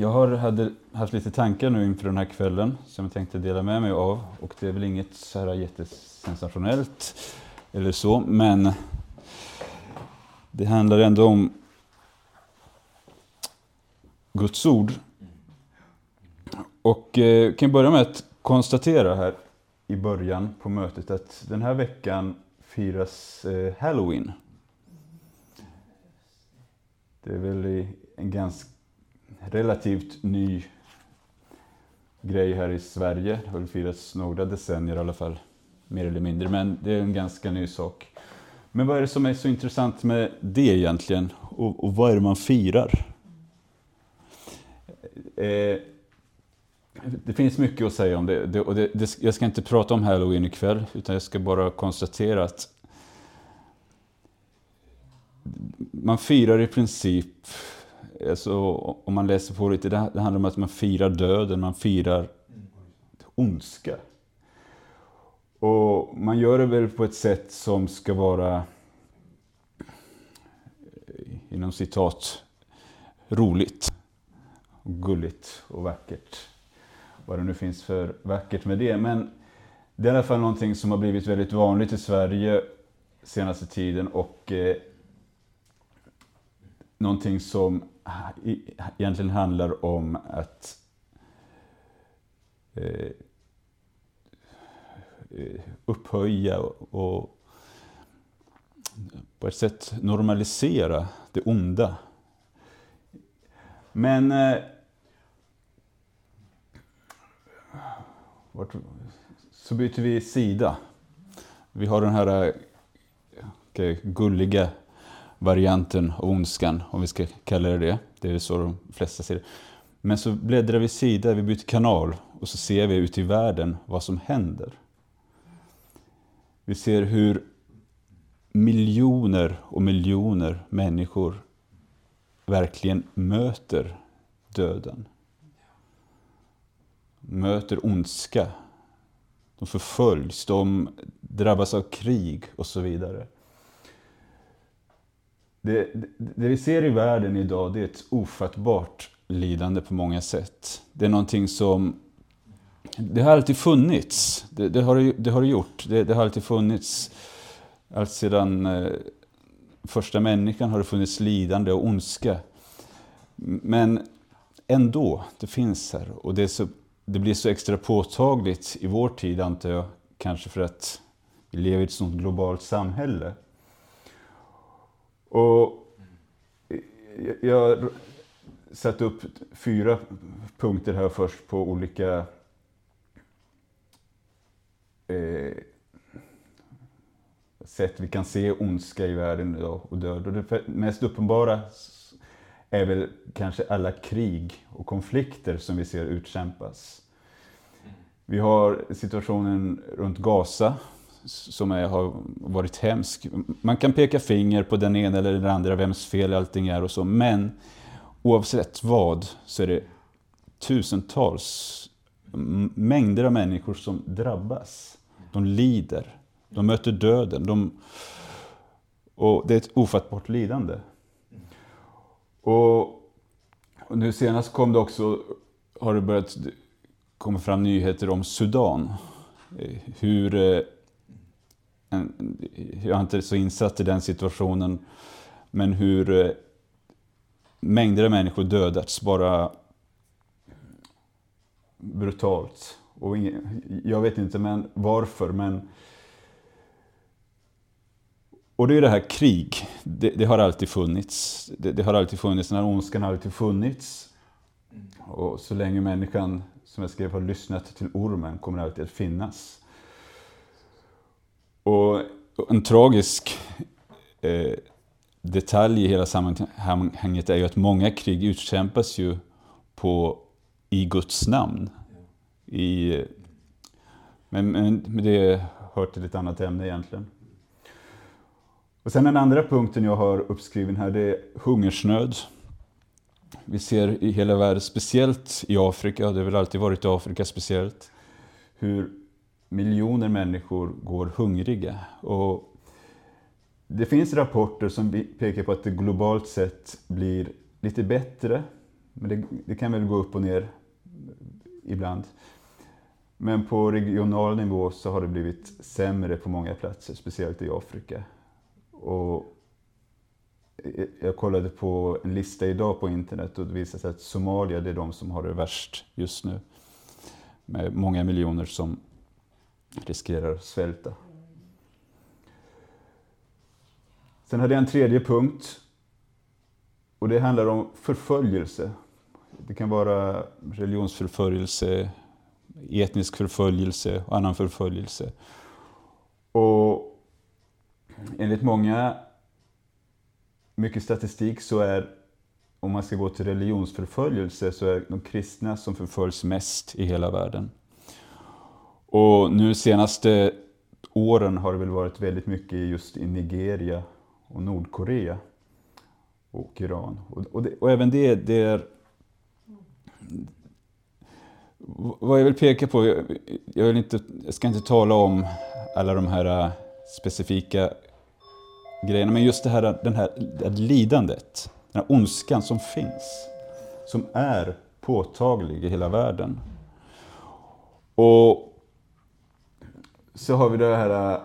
Jag har hade haft lite tankar nu inför den här kvällen som jag tänkte dela med mig av. Och det är väl inget så här jättesensationellt eller så, men det handlar ändå om Guds ord. Och eh, kan börja med att konstatera här i början på mötet att den här veckan firas eh, Halloween. Det är väl en ganska relativt ny grej här i Sverige. Det har väl firats några decennier i alla fall, mer eller mindre, men det är en ganska ny sak. Men vad är det som är så intressant med det egentligen? Och, och vad är det man firar? Eh, det finns mycket att säga om det, det och det, det, jag ska inte prata om halloween ikväll, utan jag ska bara konstatera att man firar i princip, alltså, om man läser på lite, det handlar om att man firar döden, man firar ondska. Och man gör det väl på ett sätt som ska vara, eh, inom citat, roligt, och gulligt och vackert. Vad det nu finns för vackert med det. Men det är i alla fall någonting som har blivit väldigt vanligt i Sverige senaste tiden och eh, någonting som egentligen handlar om att eh, eh, upphöja och på ett sätt normalisera det onda. Men eh, så byter vi sida. Vi har den här okay, gulliga varianten av ondskan, om vi ska kalla det det. Det är så de flesta ser det. Men så bläddrar vi sida, vi byter kanal och så ser vi ute i världen vad som händer. Vi ser hur miljoner och miljoner människor verkligen möter döden. Möter ondska. De förföljs, de drabbas av krig och så vidare. Det, det, det, vi ser i världen idag det är ett ofattbart lidande på många sätt. Det är någonting som... Det har alltid funnits. Det, det har, det har gjort. Det, det har alltid funnits. Allt sedan eh, första människan har det funnits lidande och ondska. Men ändå, det finns här. Och det, så, det blir så extra påtagligt i vår tid, antar jag. Kanske för att vi lever i ett sånt globalt samhälle. Och jag satte upp fyra punkter här först på olika eh, sätt vi kan se ondska i världen idag och död. Och det mest uppenbara är väl kanske alla krig och konflikter som vi ser utkämpas. Vi har situationen runt Gaza som är, har varit hemsk. Man kan peka finger på den ena eller den andra, vems fel allting är och så, men oavsett vad så är det tusentals, mängder av människor som drabbas. De lider, de möter döden, de, och det är ett ofattbart lidande. Och, och nu senast kom det också, har det börjat komma fram nyheter om Sudan. Eh, hur eh, jag är inte så insatt i den situationen, men hur eh, mängder av människor dödats bara brutalt. Och jag vet inte men varför, men och det är det här krig, det, det har alltid funnits. Det, det, har alltid funnits, den här ondskan har alltid funnits. Och så länge människan, som jag skrev, har lyssnat till ormen kommer det alltid att finnas. Och en tragisk eh, detalj i hela sammanhanget är ju att många krig utkämpas ju på, i Guds namn. I, men, men, men det hör till ett annat ämne egentligen. Och sen den andra punkten jag har uppskriven här, det är hungersnöd. Vi ser i hela världen, speciellt i Afrika, det har väl alltid varit i Afrika speciellt, hur miljoner människor går hungriga. Och det finns rapporter som pekar på att det globalt sett blir lite bättre. Men det, det kan väl gå upp och ner ibland. Men på regional nivå så har det blivit sämre på många platser, speciellt i Afrika. Och jag kollade på en lista idag på internet och det visade sig att Somalia det är de som har det värst just nu. Med många miljoner som riskerar att svälta. Sen hade jag en tredje punkt. Och det handlar om förföljelse. Det kan vara religionsförföljelse, etnisk förföljelse och annan förföljelse. Och enligt många, mycket statistik, så är om man ska gå till religionsförföljelse så är de kristna som förföljs mest i hela världen. Och nu senaste åren har det väl varit väldigt mycket just i Nigeria och Nordkorea och Iran. Och, och, det, och även det, det är... Vad jag vill peka på, jag, jag, vill inte, jag ska inte tala om alla de här äh, specifika grejerna, men just det här, den här, det här lidandet, den här ondskan som finns, som är påtaglig i hela världen. Och så har vi det här äh,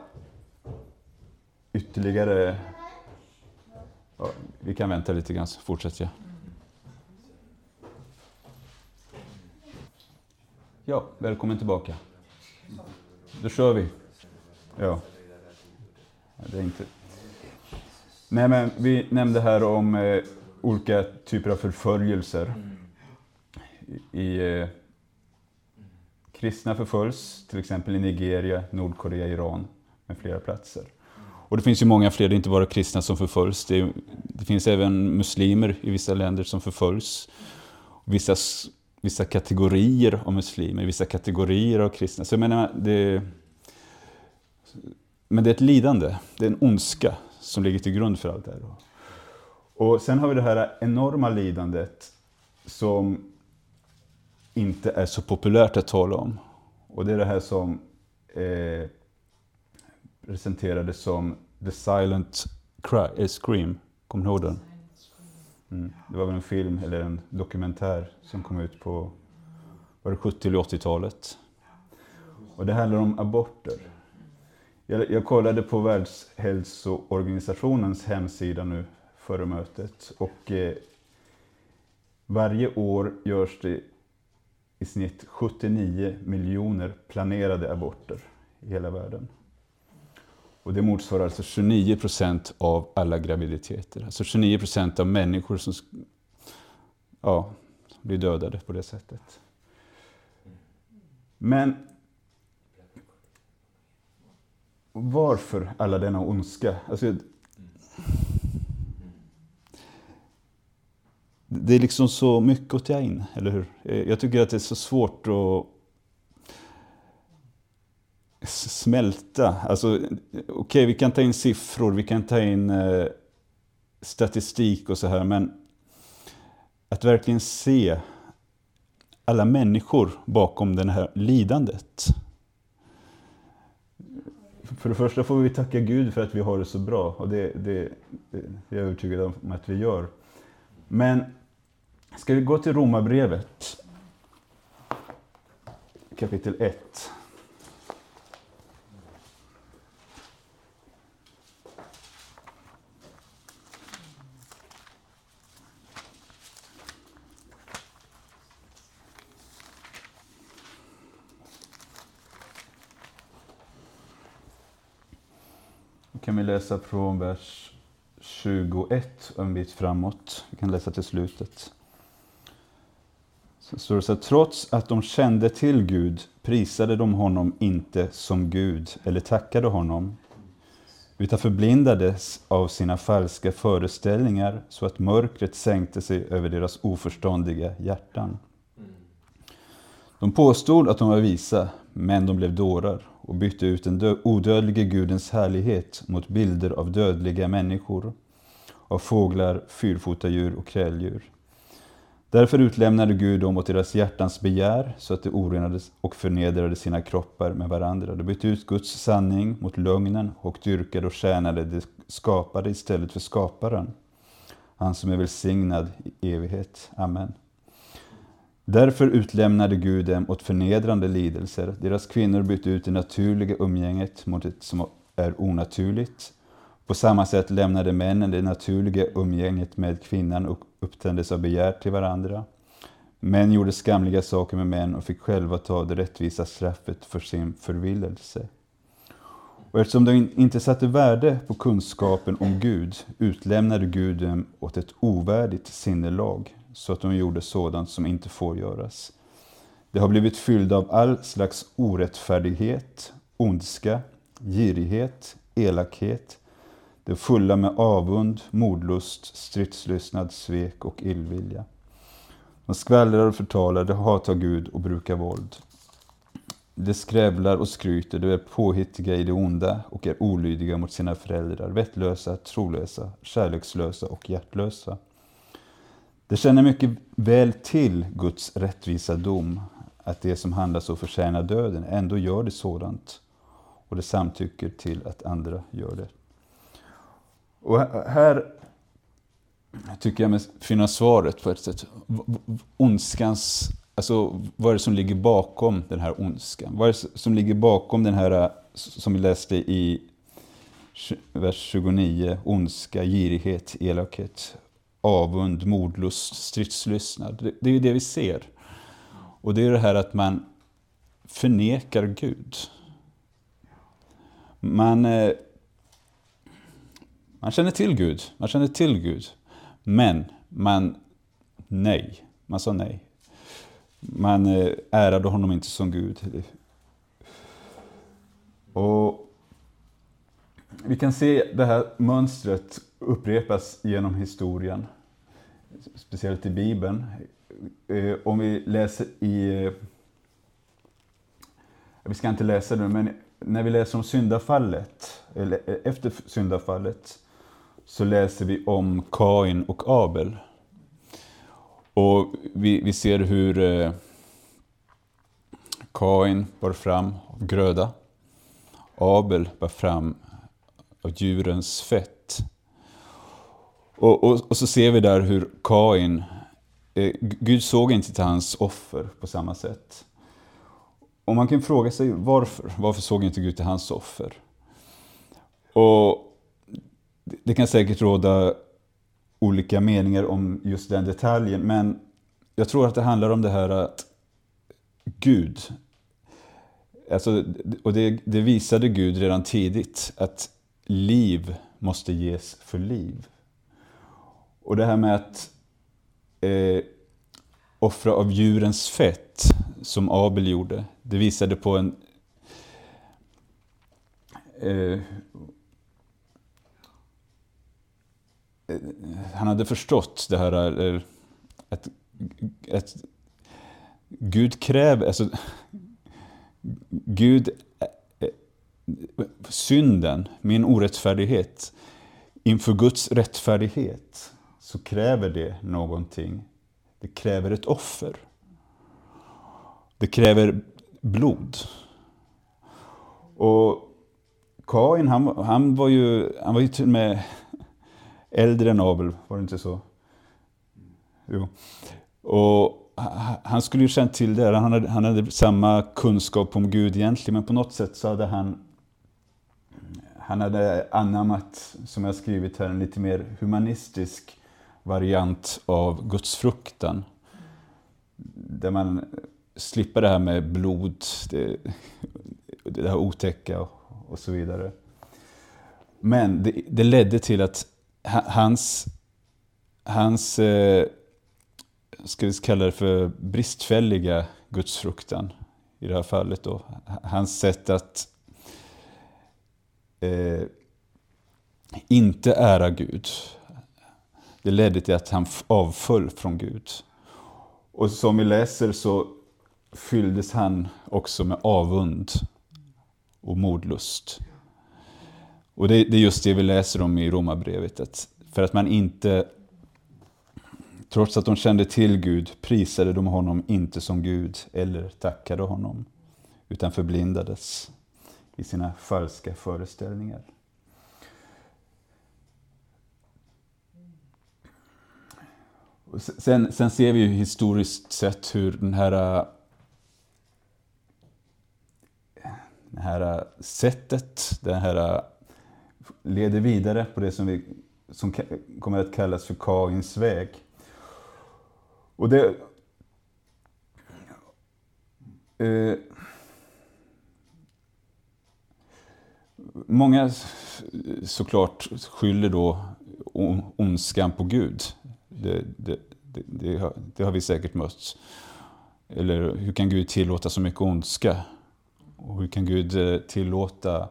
ytterligare Ja, vi kan vänta lite grann så fortsätter jag. Ja, välkommen tillbaka. Då kör vi. Ja. Det är inte... Nej, men vi nämnde här om eh, olika typer av förföljelser. I eh, kristna förföljs, till exempel i Nigeria, Nordkorea, Iran med flera platser. Och det finns ju många fler, det är inte bara kristna som förföljs. Det, det finns även muslimer i vissa länder som förföljs. Vissa, vissa kategorier av muslimer, vissa kategorier av kristna. Så jag menar, det, men det är ett lidande, det är en ondska som ligger till grund för allt det här. Och sen har vi det här enorma lidandet som inte är så populärt att tala om. Och det är det här som eh, presenterades som The Silent Cry, eh, Scream. Kommer du ihåg den? Mm. Det var väl en film, eller en dokumentär, som kom ut på var det 70 eller 80-talet. Och det handlar om aborter. Jag, jag kollade på Världshälsoorganisationens hemsida nu före mötet. Och eh, varje år görs det i snitt 79 miljoner planerade aborter i hela världen. Och det motsvarar alltså 29 procent av alla graviditeter. Alltså 29 procent av människor som ja, blir dödade på det sättet. Men varför alla denna ondska? Alltså, det är liksom så mycket att ta in, eller hur? Eh, jag tycker att det är så svårt att smälta. Alltså, Okej, okay, vi kan ta in siffror, vi kan ta in eh, statistik och så här, men att verkligen se alla människor bakom det här lidandet. För det första får vi tacka Gud för att vi har det så bra och det, det, det är jag övertygad om att vi gör. Men ska vi gå till Romarbrevet kapitel 1. kan vi läsa från vers 21 och en bit framåt. Vi kan läsa till slutet. Så står det så här, trots att de kände till Gud prisade de honom inte som Gud eller tackade honom, utan förblindades av sina falska föreställningar så att mörkret sänkte sig över deras oförståndiga hjärtan. De påstod att de var visa, men de blev dårar och bytte ut den odödlige Gudens härlighet mot bilder av dödliga människor, av fåglar, fyrfotadjur och kräldjur. Därför utlämnade Gud dem åt deras hjärtans begär så att de orenades och förnedrade sina kroppar med varandra. De bytte ut Guds sanning mot lögnen och dyrkade och tjänade det skapade istället för skaparen. Han som är välsignad i evighet. Amen. Därför utlämnade Gud dem åt förnedrande lidelser. Deras kvinnor bytte ut det naturliga umgänget mot det som är onaturligt. På samma sätt lämnade männen det naturliga umgänget med kvinnan och upptändes av begär till varandra. Män gjorde skamliga saker med män och fick själva ta det rättvisa straffet för sin förvillelse. Och eftersom de inte satte värde på kunskapen om Gud utlämnade Gud dem åt ett ovärdigt sinnelag så att de gjorde sådant som inte får göras. De har blivit fyllda av all slags orättfärdighet, ondska, girighet, elakhet. De är fulla med avund, mordlust, stridslystnad, svek och illvilja. De skvallrar och förtalar, de hatar Gud och brukar våld. De skrävlar och skryter, de är påhittiga i det onda och är olydiga mot sina föräldrar, vettlösa, trolösa, kärlekslösa och hjärtlösa. De känner mycket väl till Guds rättvisa dom, att det som handlar så förtjänar döden, ändå gör det sådant. Och de samtycker till att andra gör det. Och här tycker jag mig finna svaret på ett sätt. Ondskans, alltså vad är det som ligger bakom den här ondskan? Vad är det som ligger bakom den här, äh, som vi läste i vers 29, ondska, girighet, elakhet, avund, mordlust, stridslystnad. Det, är ju det vi ser. Och det är det här att man förnekar Gud. Man, eh, man känner till Gud, man känner till Gud. Men man, nej, man sa nej. Man eh, ärade honom inte som Gud. Och vi kan se det här mönstret upprepas genom historien, speciellt i Bibeln. Eh, om vi läser i... Eh, vi ska inte läsa det, men när vi läser om syndafallet, eller efter syndafallet, så läser vi om Kain och Abel. Och vi, vi ser hur eh, Kain bar fram av gröda. Abel bar fram av djurens fett. Och, och, och så ser vi där hur Kain, eh, Gud såg inte till hans offer på samma sätt. Och man kan fråga sig varför. Varför såg inte Gud till hans offer? Och det kan säkert råda olika meningar om just den detaljen, men jag tror att det handlar om det här att Gud, alltså, och det, det visade Gud redan tidigt, att liv måste ges för liv. Och det här med att eh, offra av djurens fett, som Abel gjorde, det visade på en eh, Eh, han hade förstått det här eh, att, att Gud kräver, alltså Gud, eh, synden, min orättfärdighet, inför Guds rättfärdighet så kräver det någonting. Det kräver ett offer. Det kräver blod. Och Kain, han, han, var ju, han var ju till och med äldre än Abel, var det inte så? Jo. Och han skulle ju känt till det, han hade, han hade samma kunskap om Gud egentligen, men på något sätt så hade han han hade anammat, som jag skrivit här, en lite mer humanistisk variant av Gudsfruktan. Där man slipper det här med blod, det, det här otäcka och, och så vidare. Men det, det ledde till att hans, hans eh, ska vi kalla det för bristfälliga gudsfruktan i det här fallet då. Hans sätt att eh, inte ära Gud. Det ledde till att han avföll från Gud. Och som vi läser så fylldes han också med avund och mordlust. Och det, det, är just det vi läser om i Romarbrevet. Att för att man inte, trots att de kände till Gud, prisade de honom inte som Gud eller tackade honom, utan förblindades i sina falska föreställningar. Sen, sen ser vi ju historiskt sett hur den här det här sättet, det här leder vidare på det som, vi, som kommer att kallas för Kains väg. Och det... Eh, många såklart skyller då ondskan på Gud. Det, det, det, har, det, har, vi säkert mött. Eller hur kan Gud tillåta så mycket ondska? Och hur kan Gud eh, tillåta,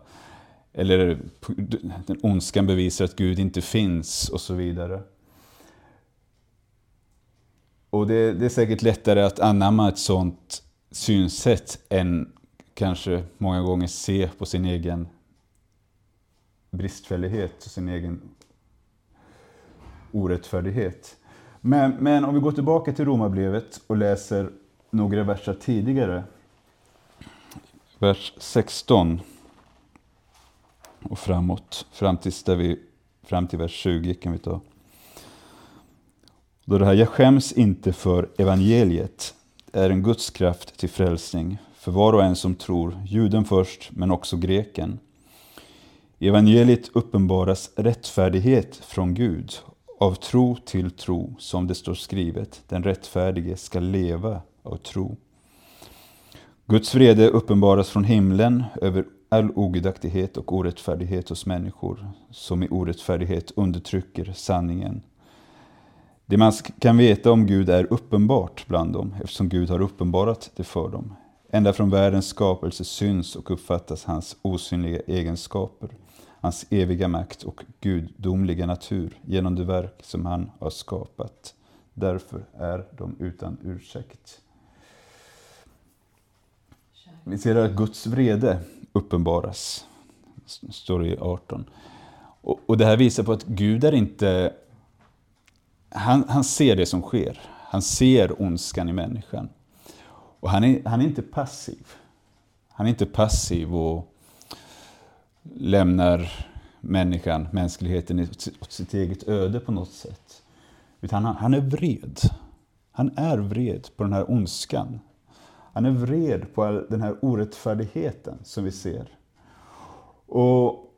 eller den ondskan bevisar att Gud inte finns och så vidare. Och det, det är säkert lättare att anamma ett sånt synsätt än kanske många gånger se på sin egen bristfällighet och sin egen orättfärdighet. Men, men om vi går tillbaka till Romarbrevet och läser några verser tidigare. Vers 16 och framåt, fram, tills där vi, fram till vers 20 kan vi ta. Då det här, jag skäms inte för evangeliet, är en Guds kraft till frälsning för var och en som tror, juden först, men också greken. I evangeliet uppenbaras rättfärdighet från Gud, av tro till tro, som det står skrivet, den rättfärdige ska leva av tro. Guds vrede uppenbaras från himlen över all ogudaktighet och orättfärdighet hos människor, som i orättfärdighet undertrycker sanningen. Det man kan veta om Gud är uppenbart bland dem, eftersom Gud har uppenbarat det för dem. Ända från världens skapelse syns och uppfattas hans osynliga egenskaper hans eviga makt och gudomliga natur genom det verk som han har skapat. Därför är de utan ursäkt. Vi ser att Guds vrede uppenbaras, står det i 18. Och, och det här visar på att Gud är inte... Han, han ser det som sker. Han ser ondskan i människan. Och han är, han är inte passiv. Han är inte passiv och lämnar människan, mänskligheten, åt sitt eget öde på något sätt. Utan han, han är vred. Han är vred på den här ondskan. Han är vred på all den här orättfärdigheten som vi ser. Och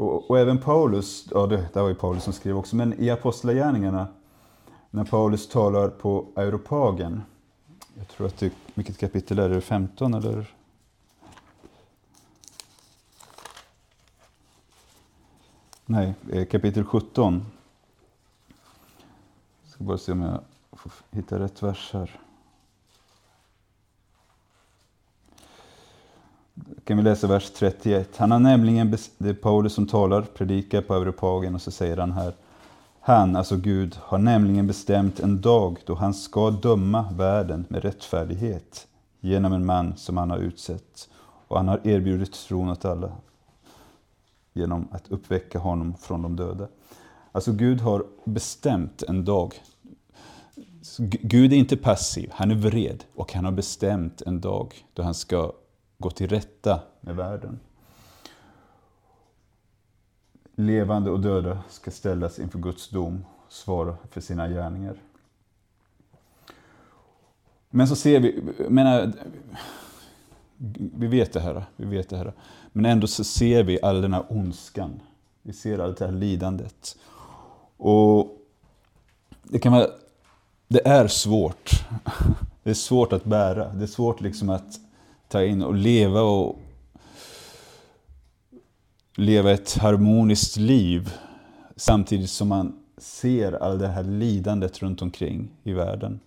Och, och, även Paulus, ja det, det var ju Paulus som skrev också, men i Apostlagärningarna, när Paulus talar på Europagen, jag tror att det, vilket kapitel är det? 15 eller? Nej, eh, kapitel 17. Jag ska bara se om jag får hitta rätt vers här. kan vi läsa vers 31. Han har nämligen, det är Paulus som talar, predikar på Europagen och så säger han här han, alltså Gud, har nämligen bestämt en dag då han ska döma världen med rättfärdighet genom en man som han har utsett. Och han har erbjudit tron åt alla genom att uppväcka honom från de döda. Alltså Gud har bestämt en dag. Gud är inte passiv, han är vred och han har bestämt en dag då han ska gå till rätta med världen levande och döda ska ställas inför Guds dom och svara för sina gärningar. Men så ser vi, menar, vi vet det här, vi vet det här. Men ändå så ser vi all den här ondskan. Vi ser allt det här lidandet. Och det kan vara, det är svårt. Det är svårt att bära. Det är svårt liksom att ta in och leva och leva ett harmoniskt liv samtidigt som man ser all det här lidandet runt omkring i världen.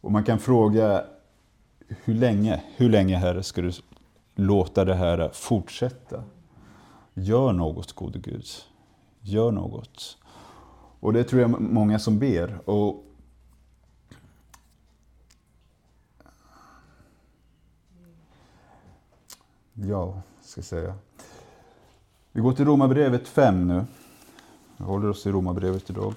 Och man kan fråga, hur länge, hur länge Herre ska du låta det här fortsätta? Gör något, gode Gud. Gör något. Och det tror jag många som ber. Och ja, ska jag säga. Vi går till Romarbrevet 5 nu. Vi håller oss i Romarbrevet idag.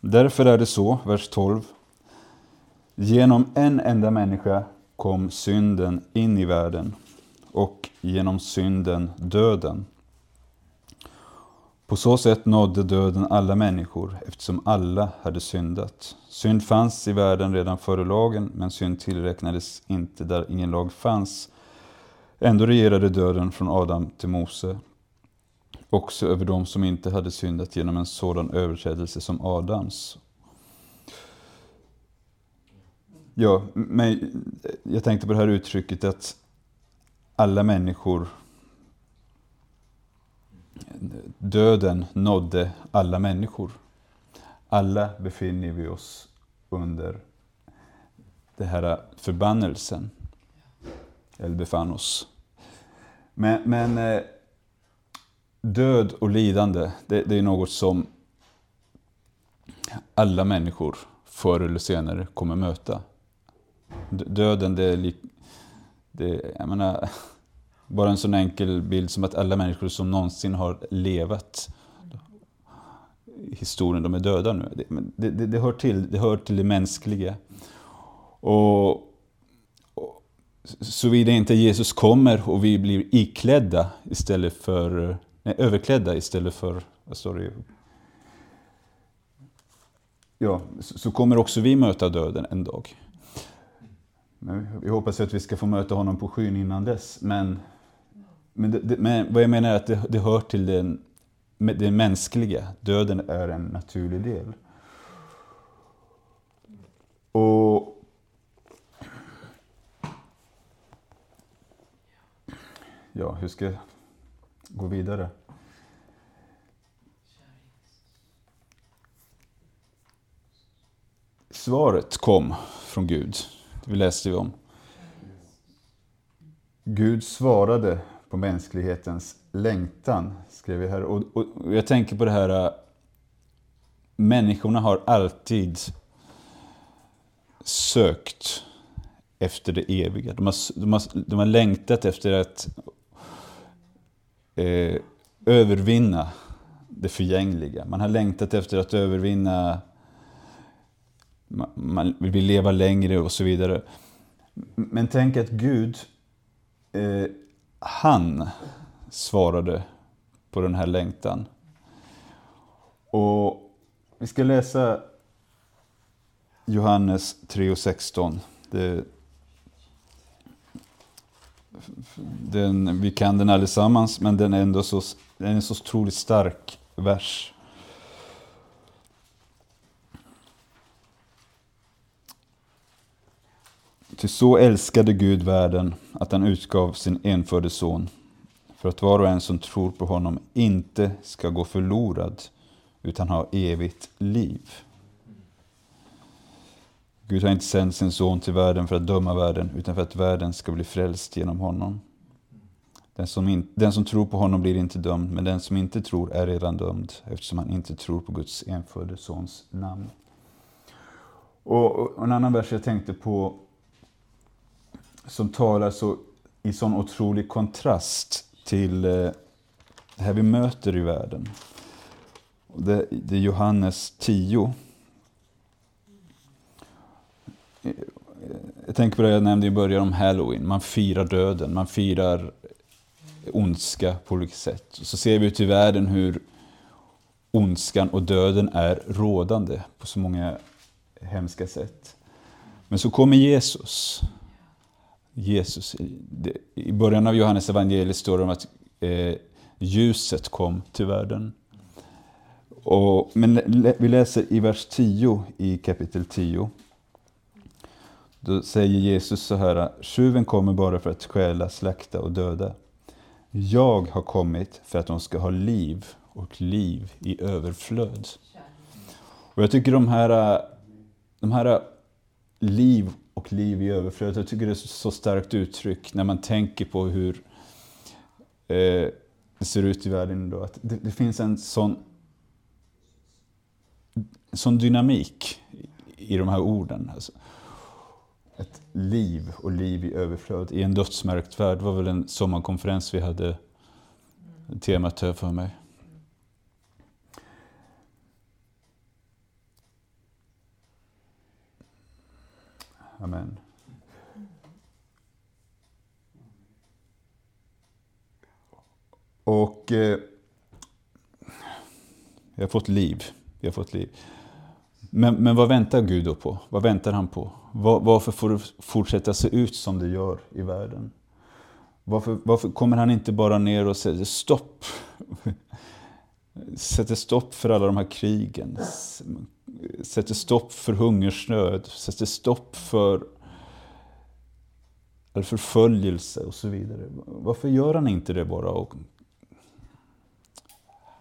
Därför är det så, vers 12. Genom en enda människa kom synden in i världen och genom synden döden. På så sätt nådde döden alla människor eftersom alla hade syndat. Synd fanns i världen redan före lagen, men synd tillräknades inte där ingen lag fanns. Ändå regerade döden från Adam till Mose, också över dem som inte hade syndat genom en sådan överträdelse som Adams. Ja, men jag tänkte på det här uttrycket att alla människor döden nådde alla människor. Alla befinner vi oss under den här förbannelsen. Eller befann oss. Men, men eh, död och lidande, det, det, är något som alla människor förr eller senare kommer möta. Döden, det är, det, jag menar, bara en sån enkel bild som att alla människor som någonsin har levat historien, de är döda nu. Det, det, det, hör, till, det hör till det mänskliga. Och, och Såvida inte Jesus kommer och vi blir iklädda istället för, nej, överklädda istället för, vad står det? Ja, så kommer också vi möta döden en dag. Men vi hoppas att vi ska få möta honom på skyn innan dess. Men men, det, det, men vad jag menar är att det, det hör till den, det mänskliga. Döden är en naturlig del. Och Ja, hur ska jag gå vidare? Svaret kom från Gud. Det läste vi om. Gud svarade på mänsklighetens längtan, skrev vi här. Och, och, och jag tänker på det här, äh, människorna har alltid sökt efter det eviga. De har, de har, de har längtat efter att eh, övervinna det förgängliga. Man har längtat efter att övervinna, man, vill leva längre och så vidare. Men tänk att Gud eh, han svarade på den här längtan. Och vi ska läsa Johannes 3.16. Det, den, vi kan den allesammans, men den är ändå så, den är en så otroligt stark vers. Ty så älskade Gud världen att han utgav sin enfödde son för att var och en som tror på honom inte ska gå förlorad utan ha evigt liv. Gud har inte sänt sin son till världen för att döma världen utan för att världen ska bli frälst genom honom. Den som, in, den som tror på honom blir inte dömd, men den som inte tror är redan dömd eftersom han inte tror på Guds enfödde sons namn. Och, och en annan vers jag tänkte på som talar så, i sån otrolig kontrast till eh, det här vi möter i världen. Det, det är Johannes 10. Jag tänker på det jag nämnde i början om Halloween. Man firar döden, man firar ondska på olika sätt. Så ser vi ut i världen hur ondskan och döden är rådande på så många hemska sätt. Men så kommer Jesus Jesus. I början av Johannes evangeliet står det om att eh, ljuset kom till världen. Och, men vi läser i vers 10 i kapitel 10. Då säger Jesus så här, tjuven kommer bara för att stjäla, slakta och döda. Jag har kommit för att de ska ha liv och liv i överflöd. Och jag tycker de här, de här liv och liv i överflöd. Jag tycker det är ett så starkt uttryck när man tänker på hur eh, det ser ut i världen idag. Att det, det finns en sån, sån dynamik i, i de här orden. Alltså, ett liv och liv i överflöd i en dödsmärkt värld. Det var väl en sommarkonferens vi hade temat här för mig. Amen. Och eh, vi har fått liv. Vi har fått liv. Men, men vad väntar Gud då på? Vad väntar han på? Var, varför får det fortsätta se ut som det gör i världen? Varför, varför kommer han inte bara ner och säger stopp? Sätter stopp för alla de här krigen. Sätter stopp för hungersnöd. Sätter stopp för eller förföljelse och så vidare. Varför gör han inte det bara? Och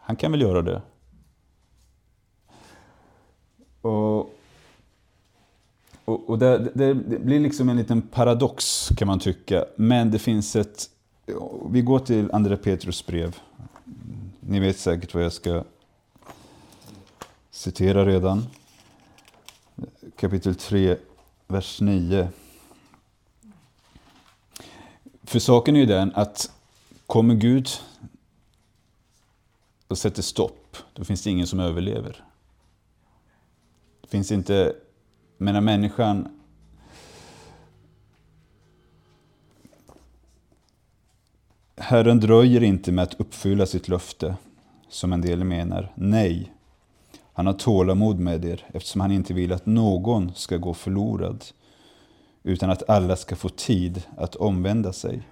han kan väl göra det. Och, och, och det, det, det, blir liksom en liten paradox kan man tycka. Men det finns ett... Vi går till Andra Petrus brev. Ni vet säkert vad jag ska Citerar redan. Kapitel 3, vers 9. För saken är ju den att kommer Gud och sätter stopp, då finns det ingen som överlever. Det finns inte, menar människan Herren dröjer inte med att uppfylla sitt löfte, som en del menar. Nej, han har tålamod med er eftersom han inte vill att någon ska gå förlorad, utan att alla ska få tid att omvända sig.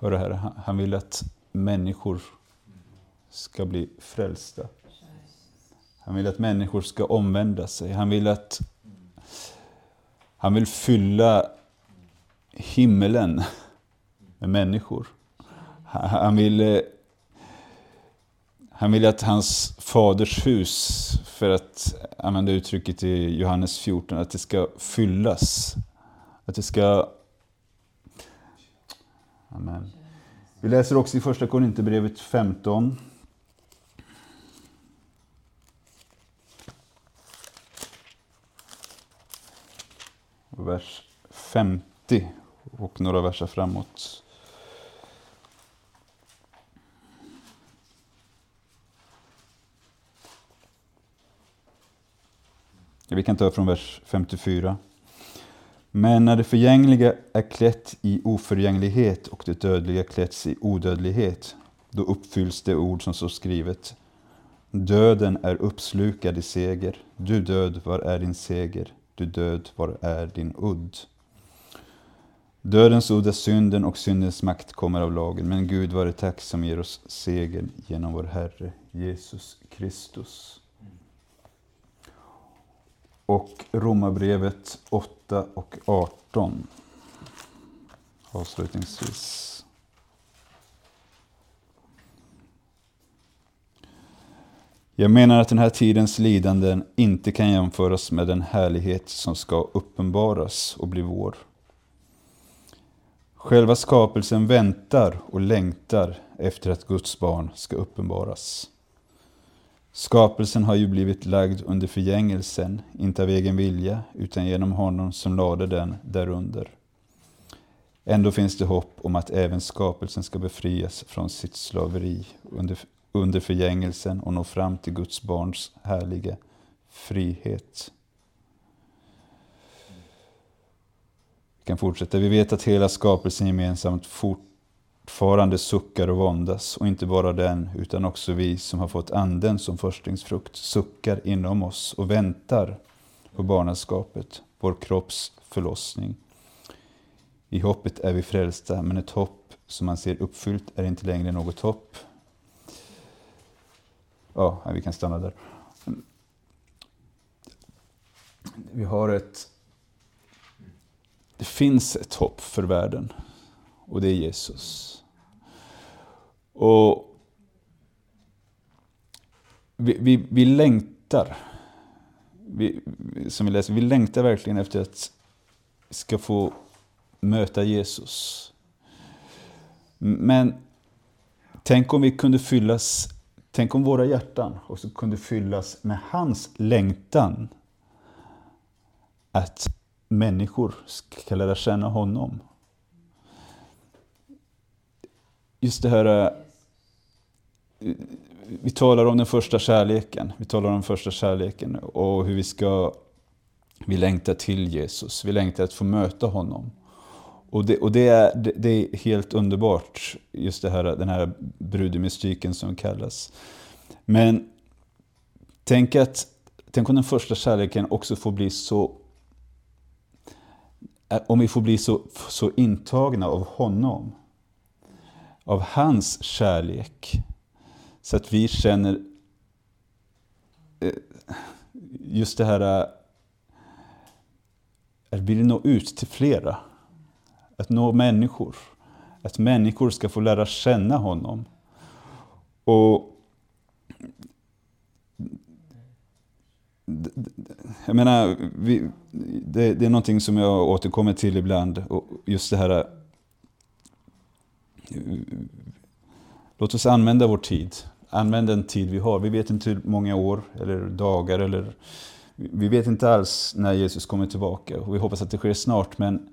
Hör här, han vill att människor ska bli frälsta. Han vill att människor ska omvända sig. Han vill att han vill fylla himmelen med människor. Han vill, eh, han vill att hans faders hus, för att använda uttrycket i Johannes 14, att det ska fyllas. Att det ska... Amen. Vi läser också i första Korinthierbrevet 15. Vers 50 och några verser framåt. Vi kan ta från vers 54. Men när det förgängliga är klätt i oförgänglighet och det dödliga klätts i odödlighet, då uppfylls det ord som står skrivet. Döden är uppslukad i seger. Du död, var är din seger? Du död, var är din udd? Dödens udd är synden och syndens makt kommer av lagen, men Gud vare tack som ger oss segern genom vår Herre Jesus Kristus och Romarbrevet 8 och 18. Avslutningsvis. Jag menar att den här tidens lidanden inte kan jämföras med den härlighet som ska uppenbaras och bli vår. Själva skapelsen väntar och längtar efter att Guds barn ska uppenbaras. Skapelsen har ju blivit lagd under förgängelsen, inte av egen vilja, utan genom honom som lade den därunder. Ändå finns det hopp om att även skapelsen ska befrias från sitt slaveri under, under förgängelsen och nå fram till Guds barns härliga frihet. Vi kan fortsätta. Vi vet att hela skapelsen gemensamt fort fortfarande suckar och våndas. Och inte bara den, utan också vi som har fått anden som förstlingsfrukt suckar inom oss och väntar på barnaskapet, vår kropps förlossning. I hoppet är vi frälsta, men ett hopp som man ser uppfyllt är inte längre något hopp. Ja, vi kan stanna där. Vi har ett... Det finns ett hopp för världen och det är Jesus. Och vi, vi, vi längtar, vi, som vi läser, vi längtar verkligen efter att ska få möta Jesus. Men tänk om vi kunde fyllas, tänk om våra hjärtan också kunde fyllas med hans längtan att människor ska lära känna honom. Just det här eh, vi talar om den första kärleken. Vi talar om den första kärleken och hur vi ska Vi längtar till Jesus, vi längtar att få möta honom. Och det, och det, är, det, det är helt underbart, just det här, den här brudemystiken som kallas. Men tänk, att, tänk om den första kärleken också får bli så eh, om vi får bli så, så intagna av honom, av hans kärlek, så att vi känner eh, just det här eh, att vi vill nå ut till flera. Att nå människor. Att människor ska få lära känna honom. Och jag menar, vi, det, det, är någonting som jag återkommer till ibland. Och just det här... Låt oss använda vår tid. Använd den tid vi har. Vi vet inte hur många år eller dagar eller... Vi vet inte alls när Jesus kommer tillbaka. Och vi hoppas att det sker snart. Men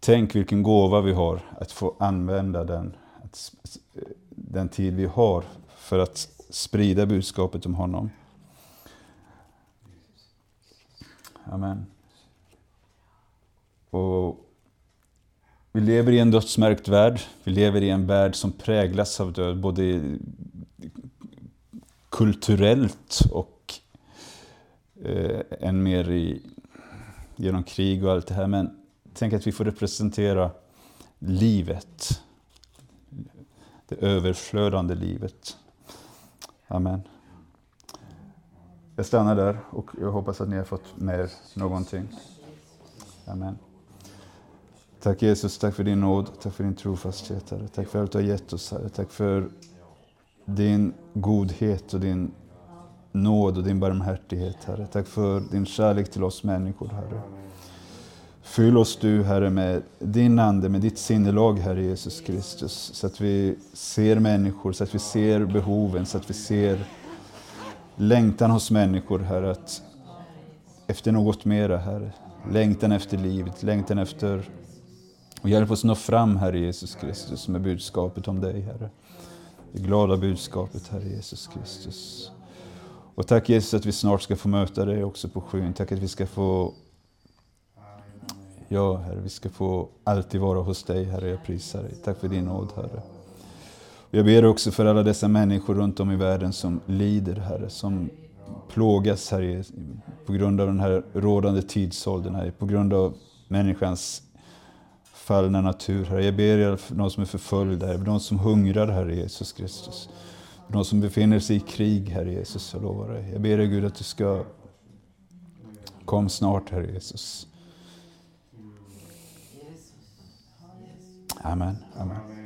tänk vilken gåva vi har att få använda den, den tid vi har för att sprida budskapet om honom. Amen. Och vi lever i en dödsmärkt värld. Vi lever i en värld som präglas av död, både kulturellt och eh, än mer i, genom krig och allt det här. Men tänk att vi får representera livet. Det överflödande livet. Amen. Jag stannar där och jag hoppas att ni har fått med er någonting. Amen. Tack Jesus, tack för din nåd, tack för din trofasthet Herre. Tack för allt du har gett oss Herre. Tack för din godhet och din nåd och din barmhärtighet Herre. Tack för din kärlek till oss människor Herre. Fyll oss du Herre med din Ande, med ditt sinnelag Herre Jesus Kristus. Så att vi ser människor, så att vi ser behoven, så att vi ser längtan hos människor, Herre, att efter något mera, Herre. Längtan efter livet, längtan efter... Och hjälp oss nå fram, Herre Jesus Kristus, med budskapet om dig, Herre. Det glada budskapet, Herre Jesus Kristus. Och tack Jesus att vi snart ska få möta dig också på skyn. Tack att vi ska få... Ja, Herre, vi ska få alltid vara hos dig, Herre. Jag prisar dig. Tack för din nåd, Herre. Jag ber också för alla dessa människor runt om i världen som lider, Herre, som plågas, Herre, på grund av den här rådande tidsåldern, Herre, på grund av människans fallna natur, Herre. Jag ber för de som är förföljda, Herre, för de som hungrar, Herre Jesus Kristus. För de som befinner sig i krig, Herre Jesus, jag lovar dig. Jag ber dig Gud att du ska Kom snart, Herre Jesus. Amen. Amen.